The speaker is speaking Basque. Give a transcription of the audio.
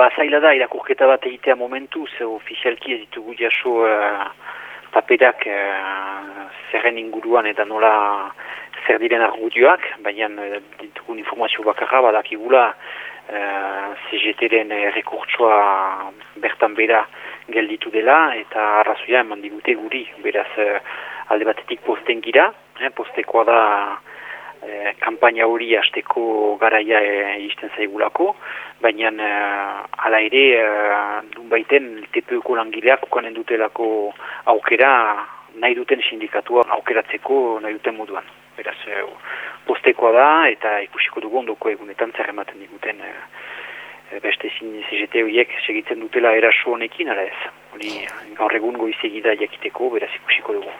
Ba, zaila da, irakurketa bat egitea momentu, ze ofizialki ez ditugu jaso uh, paperak uh, zerren inguruan eta nola zer diren argudioak, baina uh, ditugun informazio bakarra badakigula uh, CGT-den rekurtsoa bertan bera gelditu dela eta arrazoia eman digute guri, beraz uh, alde batetik posten gira, eh, postekoa da e, kampaina hori hasteko garaia e, zaigulako, baina e, ala ere e, dun baiten TPUko langileak ukanen dutelako aukera nahi duten sindikatua aukeratzeko nahi duten moduan. Beraz, e, postekoa da eta ikusiko dugu ondoko egunetan zer ematen diguten e, beste zin CGT horiek segitzen dutela eraso honekin, ala ez. Hori gaur egun goizegida jakiteko, beraz ikusiko dugu.